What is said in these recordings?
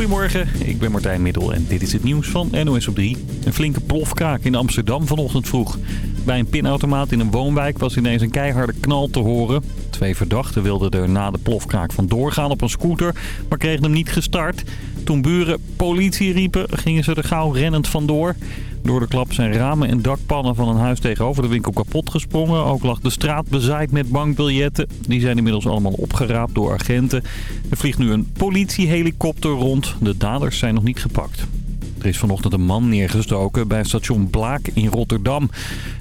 Goedemorgen, ik ben Martijn Middel en dit is het nieuws van NOS op 3. Een flinke plofkraak in Amsterdam vanochtend vroeg. Bij een pinautomaat in een woonwijk was ineens een keiharde knal te horen. Twee verdachten wilden er na de plofkraak vandoor gaan op een scooter, maar kregen hem niet gestart. Toen buren politie riepen, gingen ze er gauw rennend vandoor. Door de klap zijn ramen en dakpannen van een huis tegenover de winkel kapot gesprongen. Ook lag de straat bezaaid met bankbiljetten. Die zijn inmiddels allemaal opgeraapt door agenten. Er vliegt nu een politiehelikopter rond. De daders zijn nog niet gepakt. Er is vanochtend een man neergestoken bij station Blaak in Rotterdam.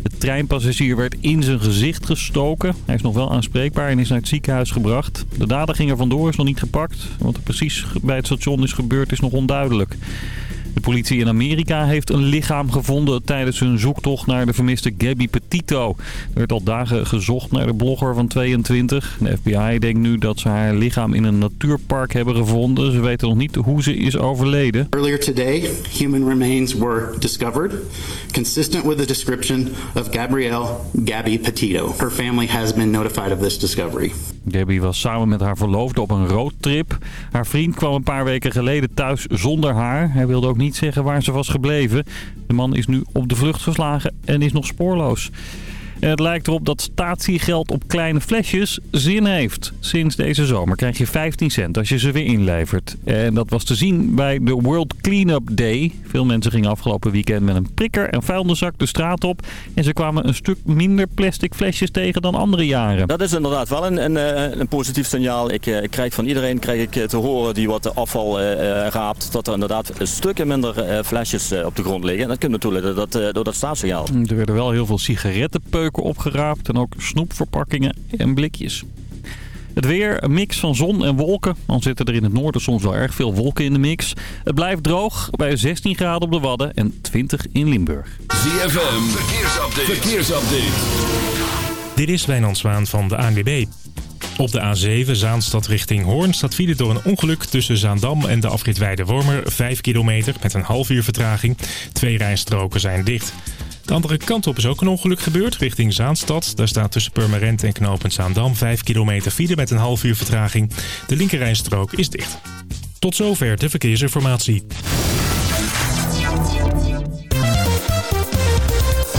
De treinpassagier werd in zijn gezicht gestoken. Hij is nog wel aanspreekbaar en is naar het ziekenhuis gebracht. De dader ging er vandoor, is nog niet gepakt. Wat er precies bij het station is gebeurd is nog onduidelijk. De politie in Amerika heeft een lichaam gevonden tijdens hun zoektocht naar de vermiste Gabby Petito. Er werd al dagen gezocht naar de blogger van 22. De FBI denkt nu dat ze haar lichaam in een natuurpark hebben gevonden. Ze weten nog niet hoe ze is overleden. Earlier today, human remains were discovered, consistent with the description of Gabrielle Gabby Petito. Her family has been notified of this discovery. Gabby was samen met haar verloofde op een roadtrip. Haar vriend kwam een paar weken geleden thuis zonder haar. Hij wilde ook niet zeggen waar ze was gebleven. De man is nu op de vlucht geslagen en is nog spoorloos. En het lijkt erop dat statiegeld op kleine flesjes zin heeft. Sinds deze zomer krijg je 15 cent als je ze weer inlevert. En dat was te zien bij de World Cleanup Day. Veel mensen gingen afgelopen weekend met een prikker en vuilniszak de straat op. En ze kwamen een stuk minder plastic flesjes tegen dan andere jaren. Dat is inderdaad wel een, een, eh, een positief signaal. Ik, ik, krijg van iedereen krijg ik te horen die wat afval uh, raapt... dat er inderdaad stukken minder uh, flesjes op de grond liggen. En dat komt natuurlijk door dat, door dat staatssignaal. Er werden wel heel veel sigarettenpeuken opgeraapt en ook snoepverpakkingen en blikjes. Het weer, een mix van zon en wolken. Dan zitten er in het noorden soms wel erg veel wolken in de mix. Het blijft droog bij 16 graden op de Wadden en 20 in Limburg. ZFM, verkeersupdate. verkeersupdate. Dit is Wijnand Zwaan van de ANWB. Op de A7 Zaanstad richting Hoorn staat file door een ongeluk tussen Zaandam en de afrit Weide-Wormer. 5 kilometer met een half uur vertraging. Twee rijstroken zijn dicht. De andere kant op is ook een ongeluk gebeurd, richting Zaanstad. Daar staat tussen Purmerend en knooppunt Zaandam 5 kilometer file met een half uur vertraging. De linkerrijstrook is dicht. Tot zover de verkeersinformatie.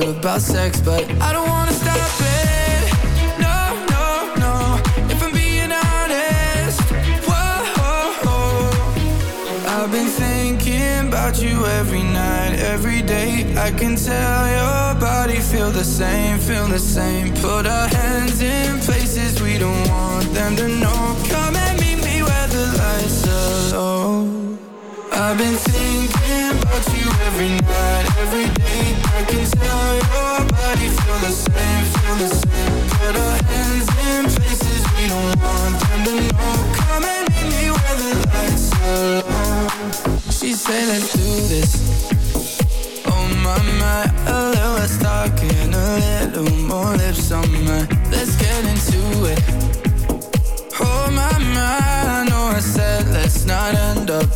feel about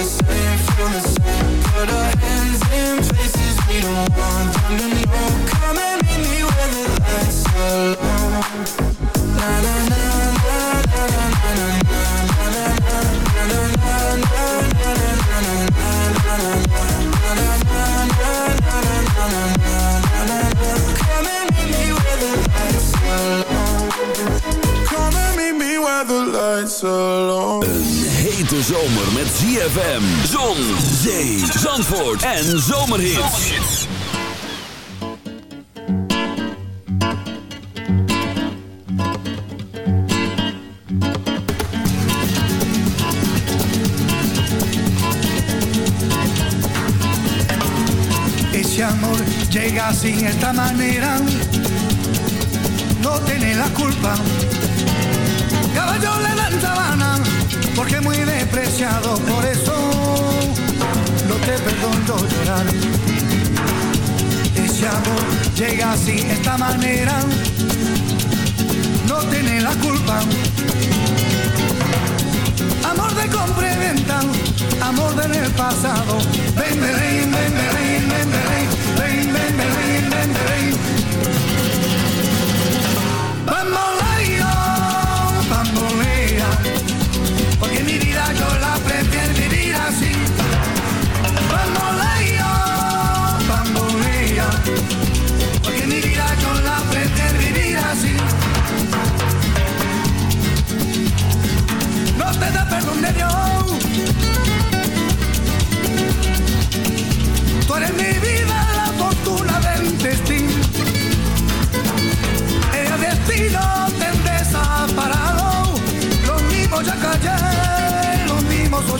the same, feel the same. Put our hands in places we don't want them zomer met ZFM, zon, zee, zandvoort en zomerhits. Ese amor llega así, esta manera, no tiene la culpa. Caballo le dan sabana, porque muy despreciado, por eso no te perdono llorar. Ese amor llega así, esta manera, no tiene la culpa. Amor de compra y venta, amor del pasado. Ven, ven, ven, ven, ven, ven, ven, ven, ven, ven, ven, ven. Bamboleo,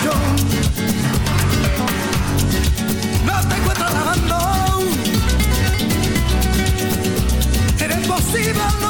yo. No te encuentro lavando. Eres posible, no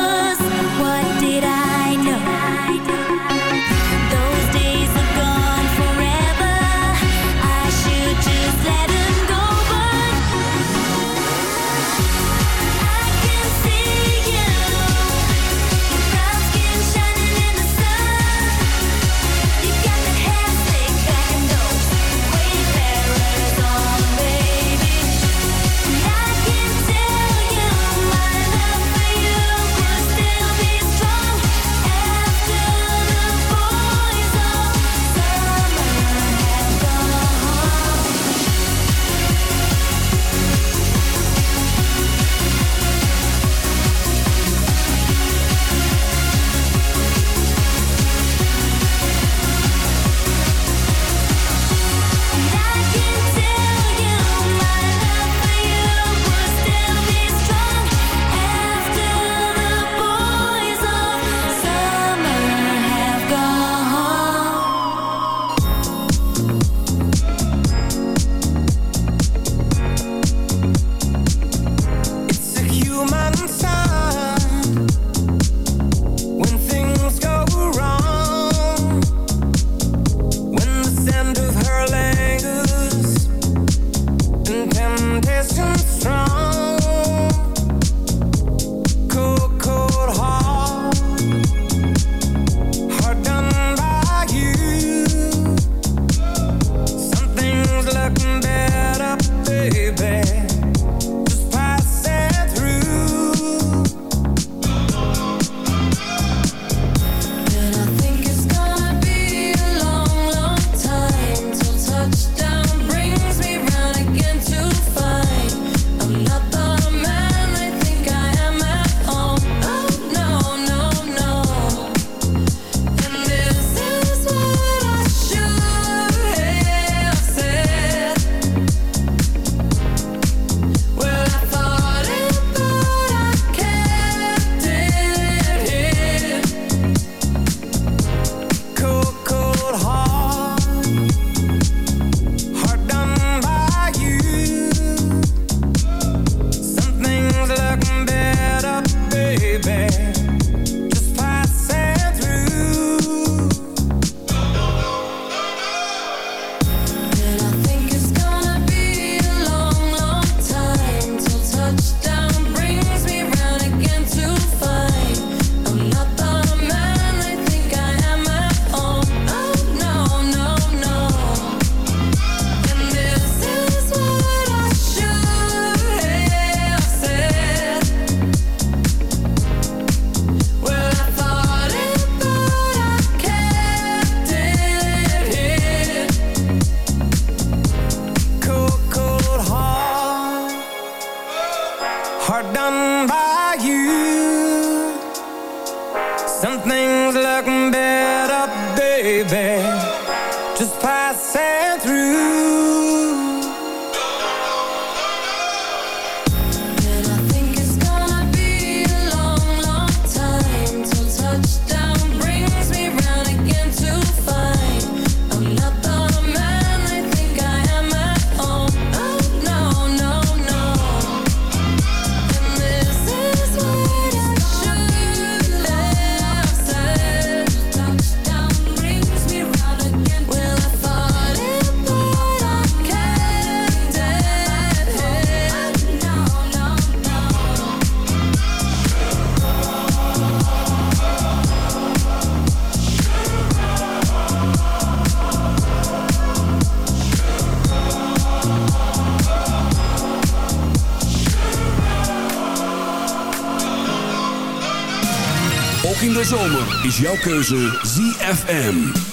is jouw keuze ZFM.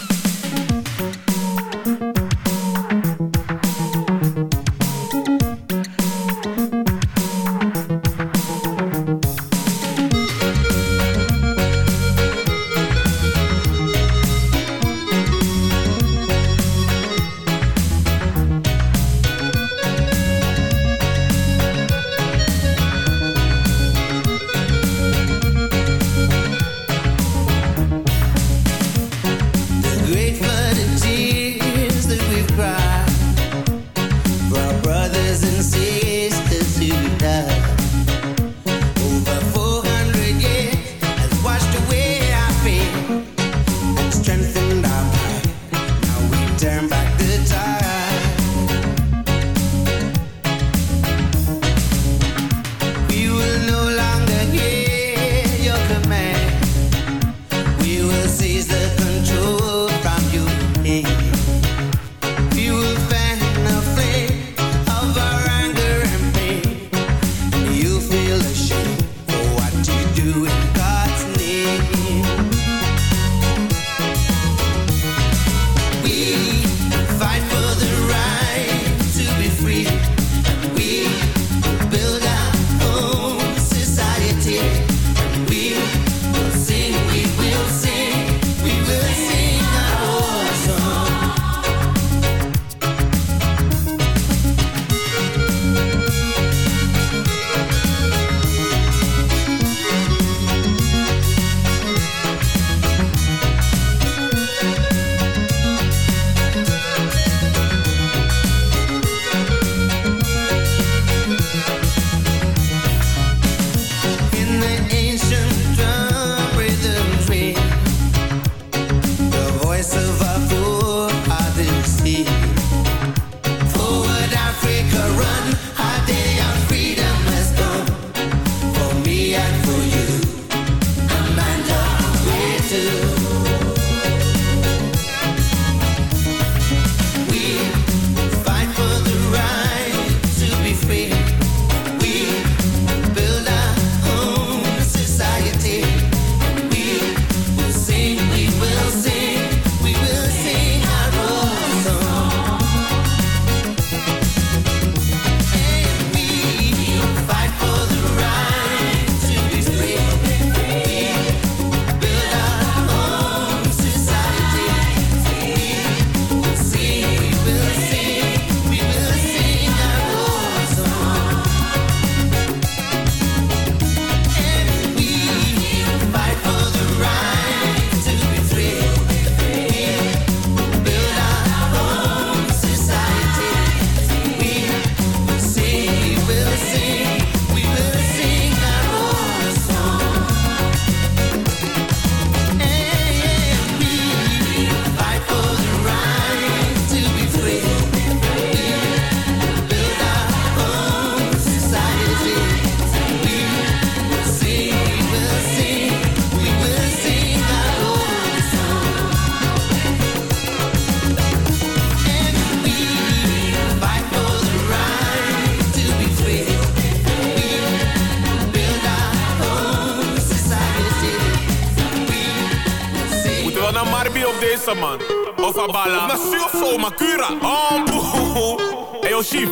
Zo, Makura. Oh, boe. Hey, yo, chief.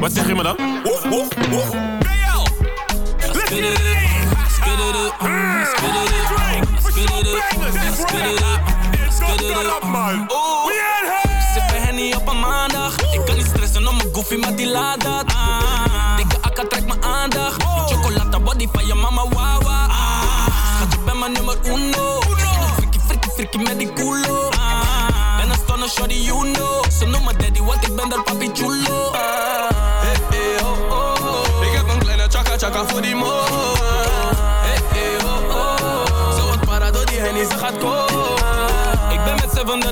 Wat zeg je me dan? Oef, oef, oef.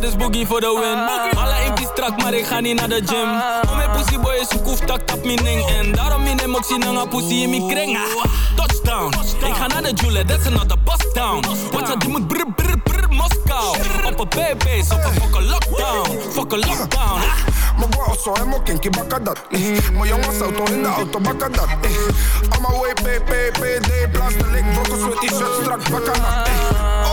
Dat is boogie voor de win. Alle in die strak, maar ik ga niet naar de gym. Om mijn pussy boy is koef tak tap mijn ding. En daarom in hem ook zien hangen pussy in mijn kring. Ah, Touchdown, ik ga naar de Jule, that's another bust down. Wat ze die moet brr brr brr Moskou. Op een baby's, op een fucking lockdown. Fucking lockdown. Mijn bro, zo helemaal kinky, bakka dat. Eh. Mijn jongens auto in de auto, bakka dat. Eh. Allemaal way, PPPD, plastic, brokkels met t-shirt, strak, bakka dat.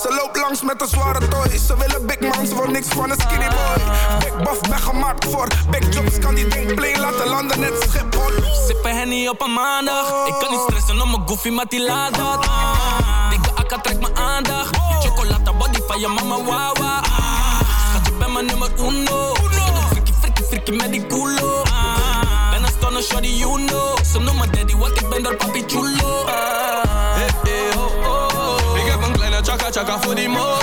Eh. Ze loopt langs met een zware toy. Ze willen big man, ze wil niks van een skinny boy. Big buff, ben gemaakt voor big jobs, kan die ding plane laten landen net Schiphol. Sippen henny op een maandag. Ik kan niet stressen om mijn goofy, maar die laat dat. Dikke akka trekt mijn aandacht. Chocolata body van je mama, wawa. Schat, je bent mijn nummer uno. Frikkie, frikkie, frikkie met die culo. Ben een stunner, shorty, you know. Ze noemen daddy, want ik ben daar papi chulo. Chaka voor die mo.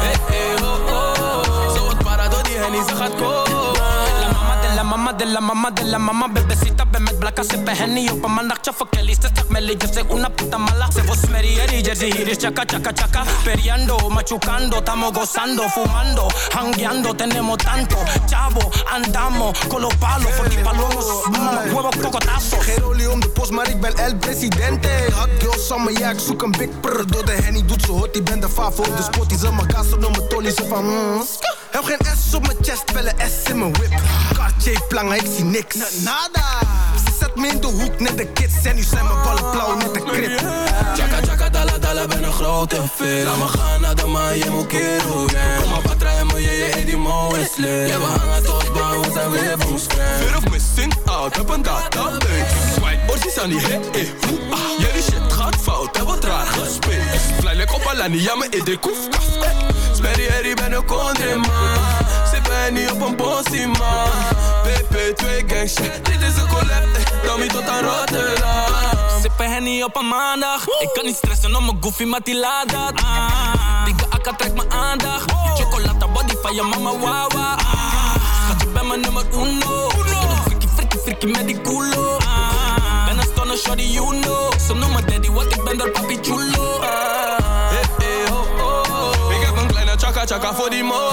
Hey, hey, oh, oh. Zo wat para door die gaat komen. Laat Mama mama de la mama de la mama Bebecita, ben met blakka, sippen henny op een maandagje Voor Kelly, ze zegt Melly, je zei una puta mala Se vos merieri, jersey hier is chaka chaka chaka Periando, machucando, estamos gozando Fumando, hangueando, tenemos tanto Chavo, andamos con los palos Voor die palomos, mm, huevos cocotazos Geen olie om de post, maar ik ben el presidente. Hot girl summer, ja, ik zoek een big prr. Door de henny doet ze hot, die ben de favo. De spot die ze mijn gas op mijn tolly, ze van mm. Heb geen S op mijn chest, wel een S in mijn whip. Cartier ik zie niks. Nada. Ze zet me in de hoek, net de kids. En nu zijn mijn ballen blauw, net de krip. Chaka chaka dala dala ben een grote fit Laat me gaan naar de maan, je moet keren Kom maar wat rijden, maar je je die mo is lit Ja we hangen tot bang, we zijn weer van scherm Fear of missing out, heb een database Swipe, orsies aan die hit, eh, hoe, ah Jullie shit gaat fout, heb wat raar gespeeld Fly like op Alani, ja in de koefkast eh. Sperry Harry, ben een country man Ben niet op een possie man. PP2 gang shit, dit is een collab eh. Tommy tot aan Rotterdam. Sippen henny op een maandag. Ik kan niet stressen om mijn goofy, maar die laat dat. Ah. Dikke akka trekt mijn aandacht. Chocolata body van je mama wawa. Ah. Schat je bent mijn nummer uno. Frikkie, frikkie, frikkie met die culo. Ah. Ben een stunner, shawty, you know. Ze noemen daddy, want ik ben door papi chulo. Ah. Eh, eh, oh, oh. Ik heb een kleine chaka chaka voor die mo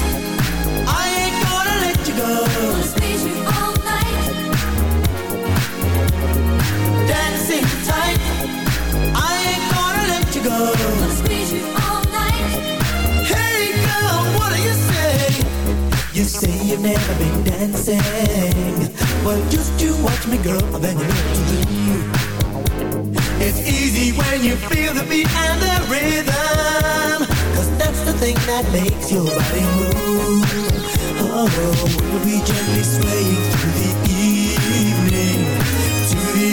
You. Hey girl, what do you say? You say you've never been dancing. Well, just you watch me, girl, then you know. It's easy when you feel the beat and the rhythm. Cause that's the thing that makes your body move. Oh, be gently swaying through the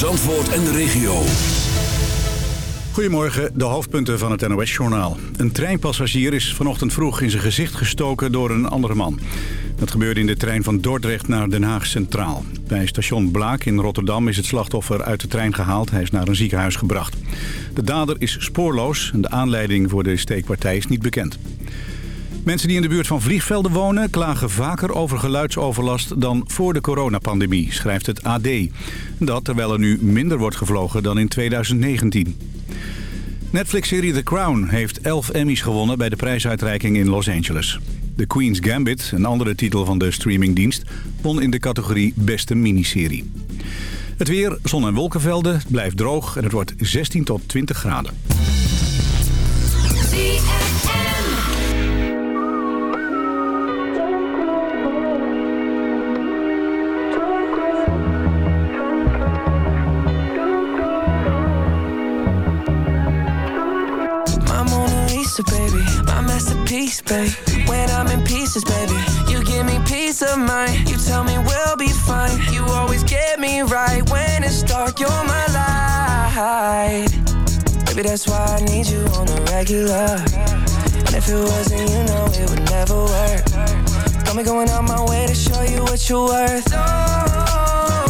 Zandvoort en de regio. Goedemorgen, de hoofdpunten van het NOS-journaal. Een treinpassagier is vanochtend vroeg in zijn gezicht gestoken door een andere man. Dat gebeurde in de trein van Dordrecht naar Den Haag Centraal. Bij station Blaak in Rotterdam is het slachtoffer uit de trein gehaald. Hij is naar een ziekenhuis gebracht. De dader is spoorloos en de aanleiding voor de steekpartij is niet bekend. Mensen die in de buurt van vliegvelden wonen... klagen vaker over geluidsoverlast dan voor de coronapandemie, schrijft het AD. Dat terwijl er nu minder wordt gevlogen dan in 2019. Netflix-serie The Crown heeft 11 Emmys gewonnen bij de prijsuitreiking in Los Angeles. The Queen's Gambit, een andere titel van de streamingdienst, won in de categorie Beste Miniserie. Het weer, zon- en wolkenvelden, blijft droog en het wordt 16 tot 20 graden. Baby. When I'm in pieces, baby, you give me peace of mind. You tell me we'll be fine. You always get me right when it's dark. You're my light, baby. That's why I need you on the regular. And if it wasn't, you know it would never work. Got me going out my way to show you what you're worth. Don't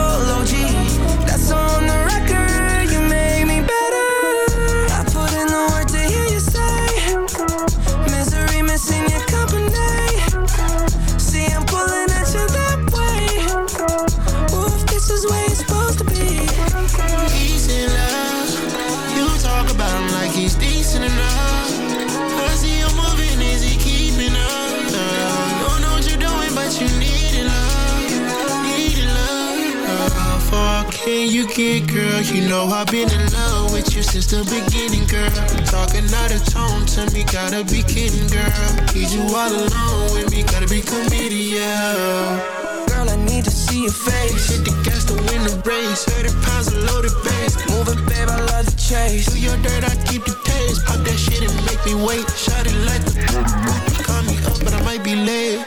girl? You know I've been in love with you since the beginning, girl. Talking out of tone to me, gotta be kidding, girl. Need you all alone with me, gotta be committed. Girl, I need to see your face. Hit the gas to win the race. 30 pounds of loaded bass. Move it, babe, I love the chase. Do your dirt, I keep the taste. Pop that shit and make me wait. Shot it like the Call me up, but I might be late.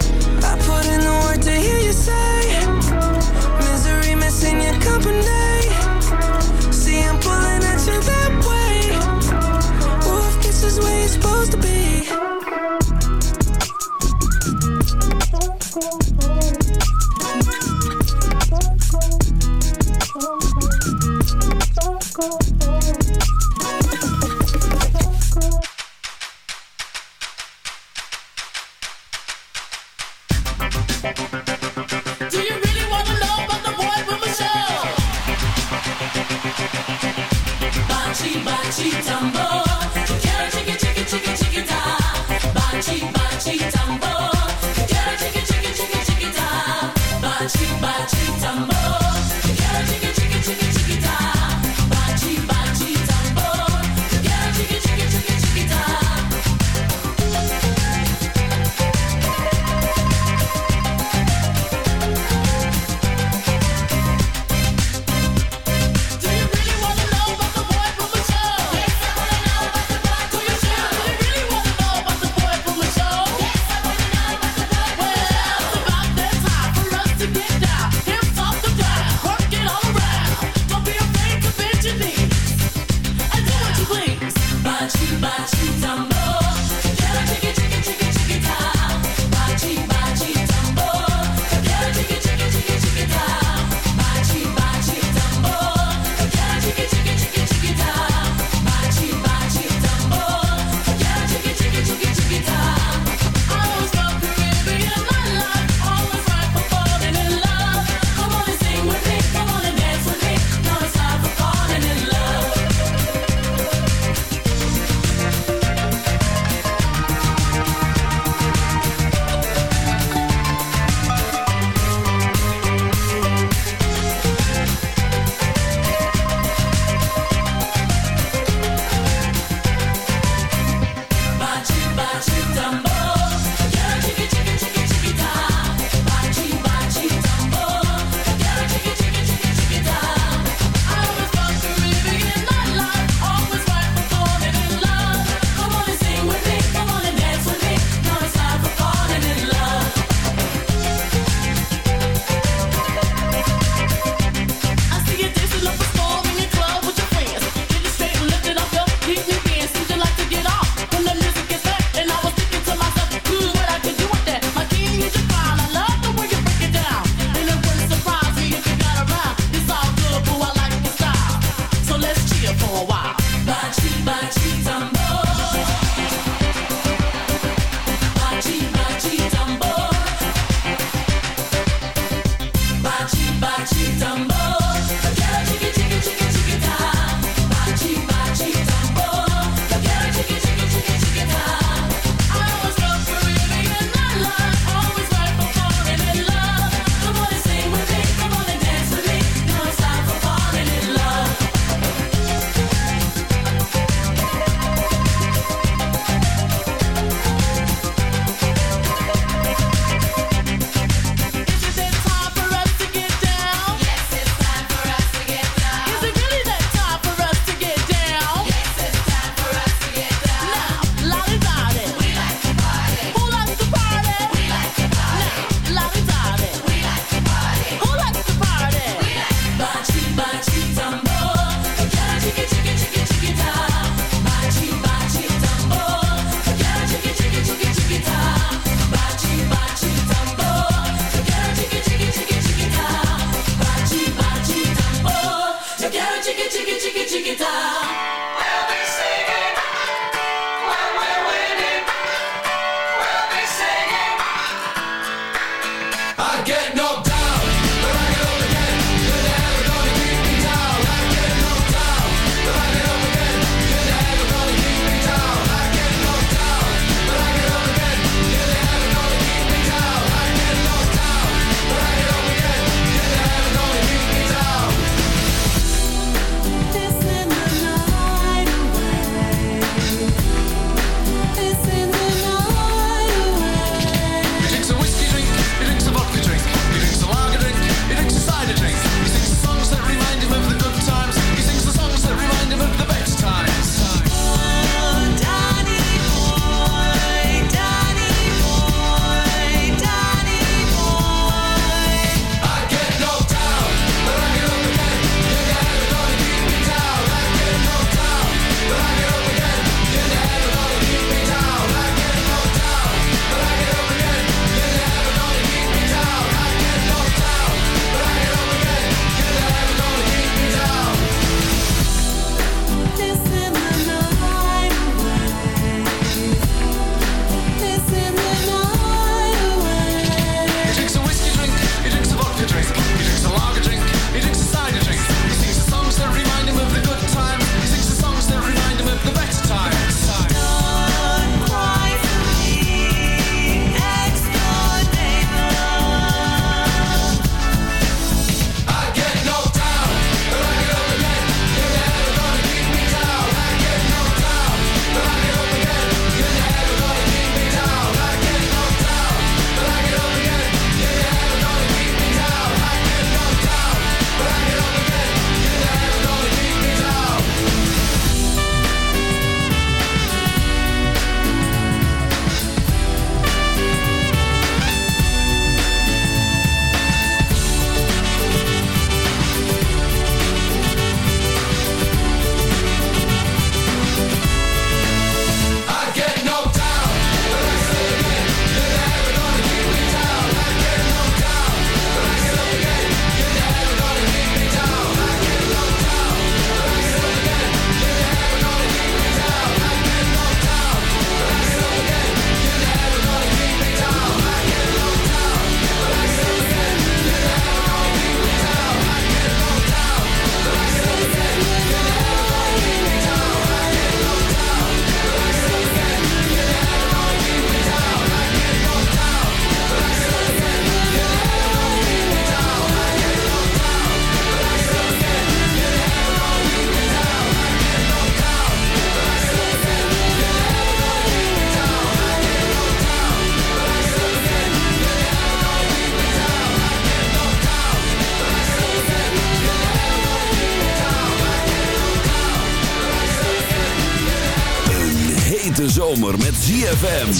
ZFM.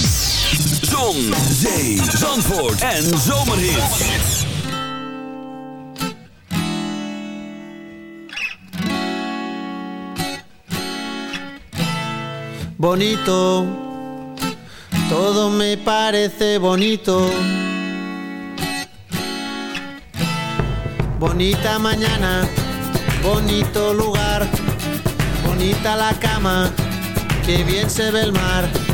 Zon, zee, zandvoort en bonito, todo me parece bonito. Bonita mañana, bonito lugar, bonita la cama, que bien se ve el mar.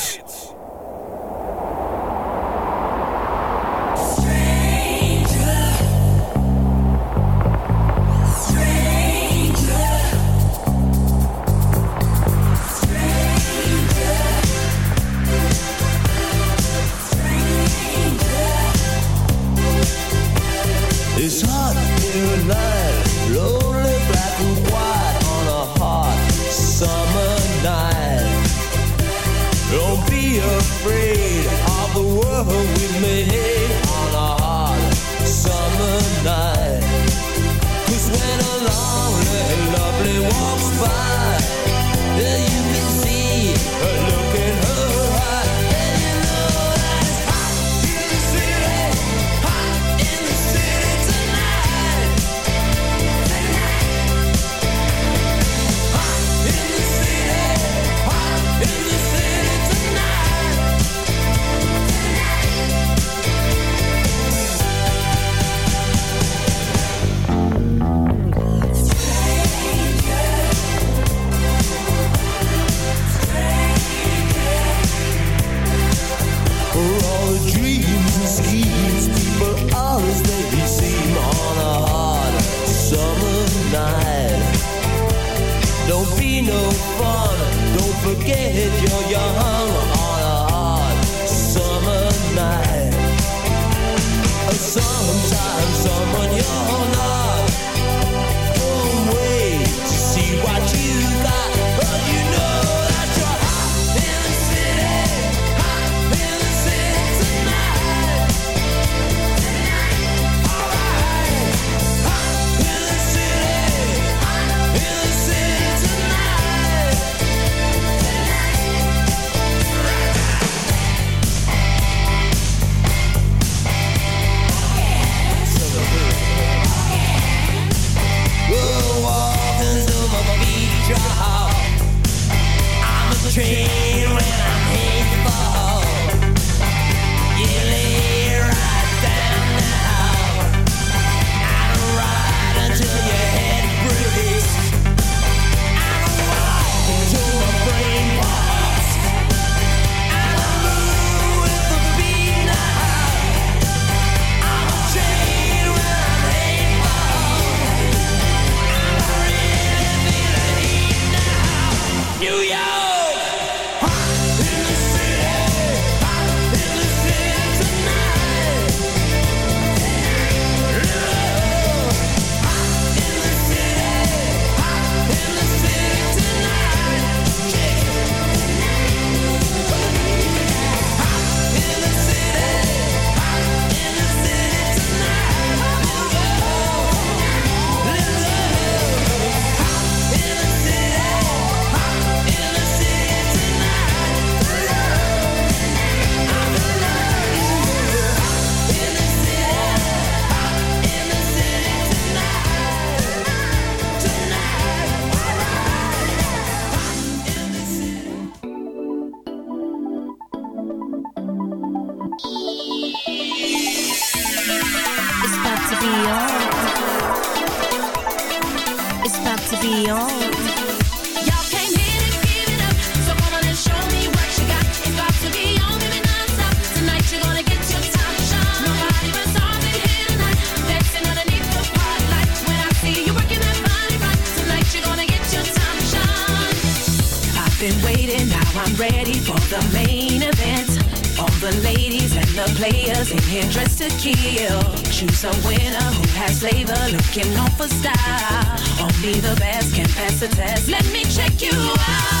you out.